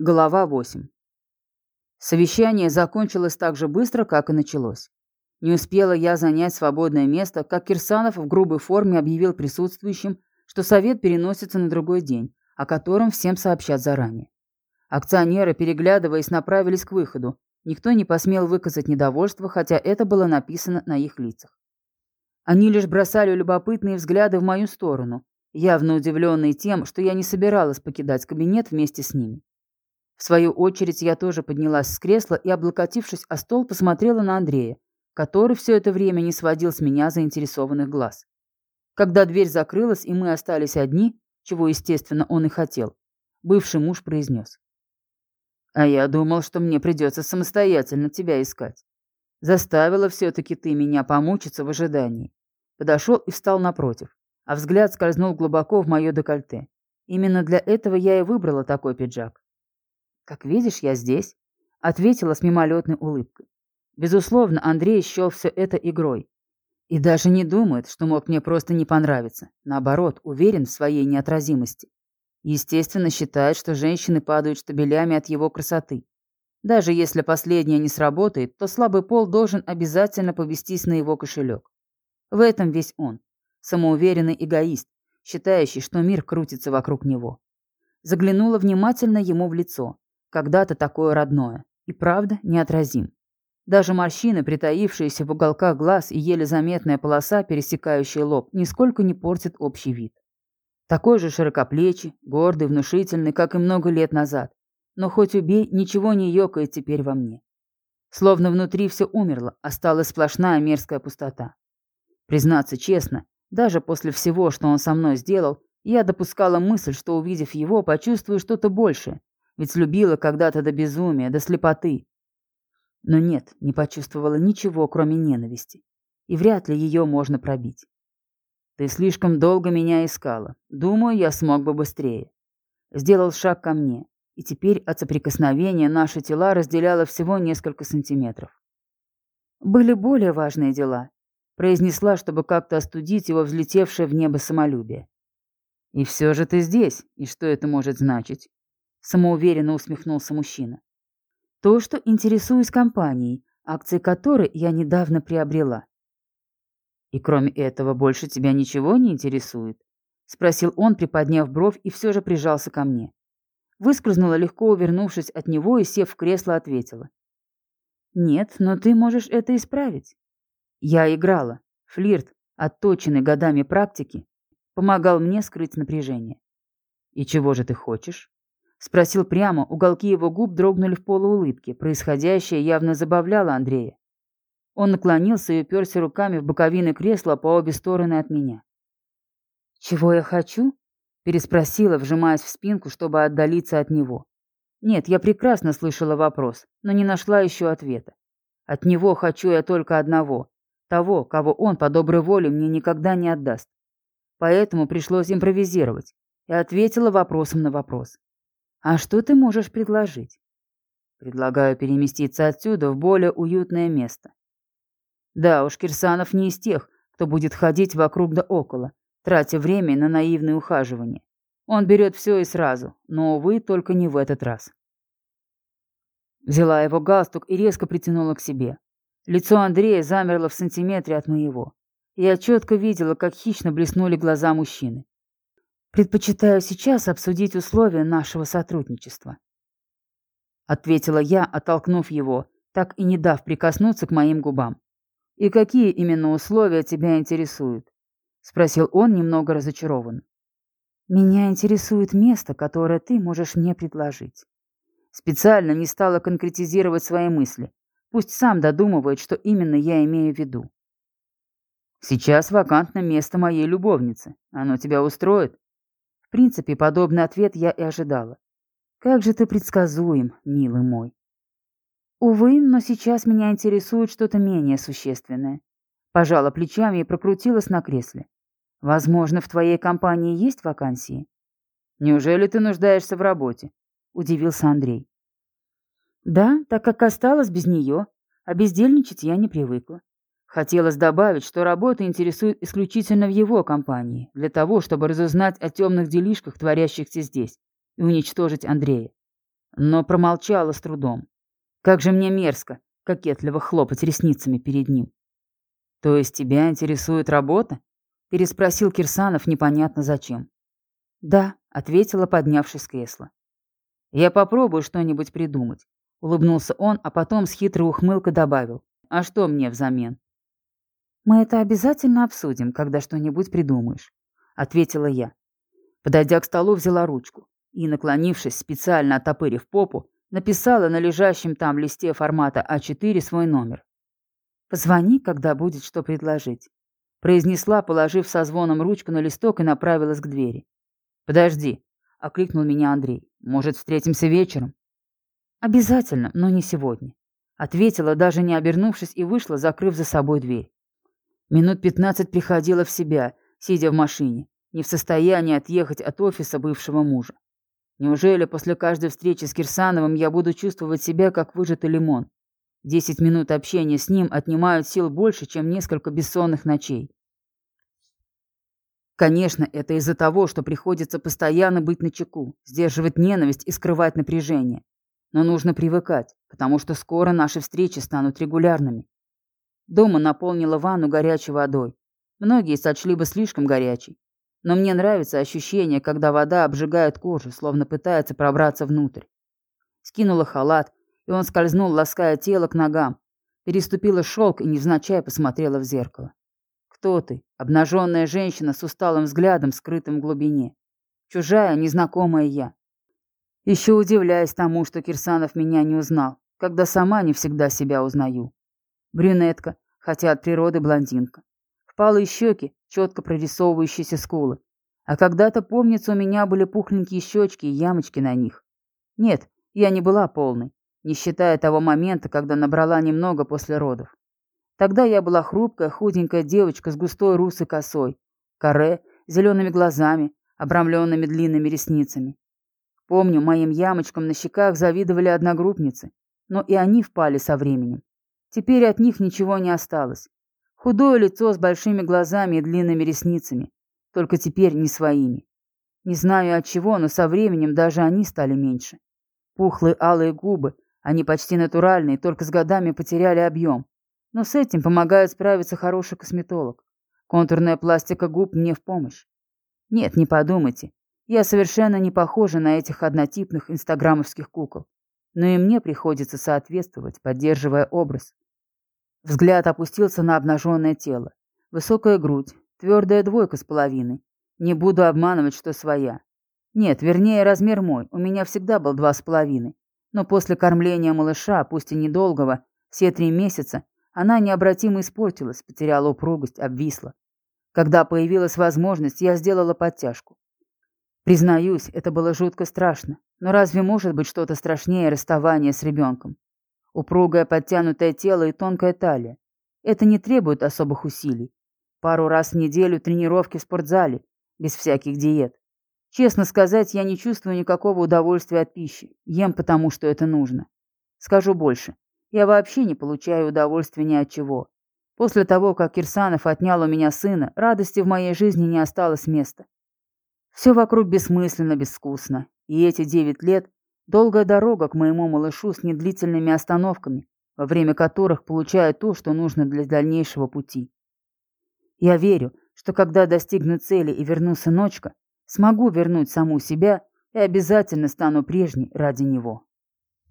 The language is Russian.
Глава 8. Совещание закончилось так же быстро, как и началось. Не успела я занять свободное место, как Кирсанов в грубой форме объявил присутствующим, что совет переносится на другой день, о котором всем сообщат заранее. Акционеры, переглядываясь, направились к выходу. Никто не посмел выказать недовольство, хотя это было написано на их лицах. Они лишь бросали любопытные взгляды в мою сторону, явно удивленные тем, что я не собиралась покидать кабинет вместе с ними. В свою очередь я тоже поднялась с кресла и, облокотившись о стол, посмотрела на Андрея, который все это время не сводил с меня заинтересованных глаз. Когда дверь закрылась и мы остались одни, чего, естественно, он и хотел, бывший муж произнес. «А я думал, что мне придется самостоятельно тебя искать. Заставила все-таки ты меня помучиться в ожидании». Подошел и встал напротив, а взгляд скользнул глубоко в мое декольте. Именно для этого я и выбрала такой пиджак. «Как видишь, я здесь», — ответила с мимолетной улыбкой. Безусловно, Андрей счел все это игрой. И даже не думает, что мог мне просто не понравиться. Наоборот, уверен в своей неотразимости. Естественно, считает, что женщины падают штабелями от его красоты. Даже если последняя не сработает, то слабый пол должен обязательно повестись на его кошелек. В этом весь он. Самоуверенный эгоист, считающий, что мир крутится вокруг него. Заглянула внимательно ему в лицо. Когда-то такое родное. И правда неотразим. Даже морщины, притаившиеся в уголках глаз и еле заметная полоса, пересекающая лоб, нисколько не портит общий вид. Такой же широкоплечий, гордый, внушительный, как и много лет назад. Но хоть убей, ничего не ёкает теперь во мне. Словно внутри все умерло, осталась сплошная мерзкая пустота. Признаться честно, даже после всего, что он со мной сделал, я допускала мысль, что, увидев его, почувствую что-то большее, ведь любила когда-то до безумия, до слепоты. Но нет, не почувствовала ничего, кроме ненависти. И вряд ли ее можно пробить. Ты слишком долго меня искала. Думаю, я смог бы быстрее. Сделал шаг ко мне, и теперь от соприкосновения наши тела разделяло всего несколько сантиметров. Были более важные дела, произнесла, чтобы как-то остудить его взлетевшее в небо самолюбие. И все же ты здесь, и что это может значить? Самоуверенно усмехнулся мужчина. То, что интересуюсь компанией, акции которой я недавно приобрела. И кроме этого больше тебя ничего не интересует? Спросил он, приподняв бровь и все же прижался ко мне. Выскользнула легко, увернувшись от него и, сев в кресло, ответила. «Нет, но ты можешь это исправить». Я играла. Флирт, отточенный годами практики, помогал мне скрыть напряжение. «И чего же ты хочешь?» Спросил прямо, уголки его губ дрогнули в полуулыбке. Происходящее явно забавляло Андрея. Он наклонился и уперся руками в боковины кресла по обе стороны от меня. «Чего я хочу?» — переспросила, вжимаясь в спинку, чтобы отдалиться от него. Нет, я прекрасно слышала вопрос, но не нашла еще ответа. От него хочу я только одного. Того, кого он по доброй воле мне никогда не отдаст. Поэтому пришлось импровизировать. И ответила вопросом на вопрос. А что ты можешь предложить? Предлагаю переместиться отсюда в более уютное место. Да уж, Кирсанов не из тех, кто будет ходить вокруг да около, тратя время на наивные ухаживания. Он берет все и сразу, но, увы, только не в этот раз. Взяла его галстук и резко притянула к себе. Лицо Андрея замерло в сантиметре от моего. Я четко видела, как хищно блеснули глаза мужчины. Предпочитаю сейчас обсудить условия нашего сотрудничества. Ответила я, оттолкнув его, так и не дав прикоснуться к моим губам. «И какие именно условия тебя интересуют?» — спросил он немного разочарован. «Меня интересует место, которое ты можешь мне предложить». Специально не стала конкретизировать свои мысли. Пусть сам додумывает, что именно я имею в виду. «Сейчас вакантно место моей любовницы. Оно тебя устроит?» Принципе, подобный ответ я и ожидала. Как же ты предсказуем, милый мой. Увы, но сейчас меня интересует что-то менее существенное. Пожала плечами и прокрутилась на кресле. Возможно, в твоей компании есть вакансии? Неужели ты нуждаешься в работе? Удивился Андрей. Да, так как осталась без нее, а бездельничать я не привыкла. Хотелось добавить, что работа интересует исключительно в его компании, для того, чтобы разузнать о темных делишках, творящихся здесь, и уничтожить Андрея. но промолчала с трудом. Как же мне мерзко, кокетливо хлопать ресницами перед ним. «То есть тебя интересует работа?» — переспросил Кирсанов непонятно зачем. «Да», — ответила, поднявшись с кресла. «Я попробую что-нибудь придумать», — улыбнулся он, а потом с хитрой ухмылкой добавил. «А что мне взамен?» «Мы это обязательно обсудим, когда что-нибудь придумаешь», — ответила я. Подойдя к столу, взяла ручку и, наклонившись, специально отопырив попу, написала на лежащем там листе формата А4 свой номер. «Позвони, когда будет что предложить», — произнесла, положив со звоном ручку на листок и направилась к двери. «Подожди», — окликнул меня Андрей. «Может, встретимся вечером?» «Обязательно, но не сегодня», — ответила, даже не обернувшись, и вышла, закрыв за собой дверь. Минут пятнадцать приходила в себя, сидя в машине, не в состоянии отъехать от офиса бывшего мужа. Неужели после каждой встречи с Кирсановым я буду чувствовать себя как выжатый лимон? Десять минут общения с ним отнимают сил больше, чем несколько бессонных ночей. Конечно, это из-за того, что приходится постоянно быть начеку, сдерживать ненависть и скрывать напряжение. Но нужно привыкать, потому что скоро наши встречи станут регулярными. Дома наполнила ванну горячей водой. Многие сочли бы слишком горячей. Но мне нравится ощущение, когда вода обжигает кожу, словно пытается пробраться внутрь. Скинула халат, и он скользнул, лаская тело к ногам. Переступила шелк и невзначай посмотрела в зеркало. Кто ты? Обнаженная женщина с усталым взглядом, скрытым в глубине. Чужая, незнакомая я. Еще удивляюсь тому, что Кирсанов меня не узнал, когда сама не всегда себя узнаю. Брюнетка, хотя от природы блондинка. Впалые щеки, четко прорисовывающиеся скулы. А когда-то, помнится, у меня были пухленькие щечки и ямочки на них. Нет, я не была полной, не считая того момента, когда набрала немного после родов. Тогда я была хрупкая, худенькая девочка с густой русой косой, каре, зелеными глазами, обрамленными длинными ресницами. Помню, моим ямочкам на щеках завидовали одногруппницы, но и они впали со временем. Теперь от них ничего не осталось. Худое лицо с большими глазами и длинными ресницами, только теперь не своими. Не знаю от чего, но со временем даже они стали меньше. Пухлые алые губы, они почти натуральные, только с годами потеряли объем. Но с этим помогает справиться хороший косметолог. Контурная пластика губ мне в помощь. Нет, не подумайте. Я совершенно не похожа на этих однотипных инстаграмовских кукол. Но и мне приходится соответствовать, поддерживая образ. Взгляд опустился на обнаженное тело. Высокая грудь, твердая двойка с половиной. Не буду обманывать, что своя. Нет, вернее, размер мой. У меня всегда был два с половиной. Но после кормления малыша, пусть и недолгого, все три месяца, она необратимо испортилась, потеряла упругость, обвисла. Когда появилась возможность, я сделала подтяжку. Признаюсь, это было жутко страшно, но разве может быть что-то страшнее расставания с ребенком? Упругое подтянутое тело и тонкая талия. Это не требует особых усилий. Пару раз в неделю тренировки в спортзале, без всяких диет. Честно сказать, я не чувствую никакого удовольствия от пищи. Ем потому, что это нужно. Скажу больше. Я вообще не получаю удовольствия ни от чего. После того, как Кирсанов отнял у меня сына, радости в моей жизни не осталось места. Все вокруг бессмысленно, безвкусно. И эти девять лет – долгая дорога к моему малышу с недлительными остановками, во время которых получаю то, что нужно для дальнейшего пути. Я верю, что когда достигну цели и верну сыночка, смогу вернуть саму себя и обязательно стану прежней ради него.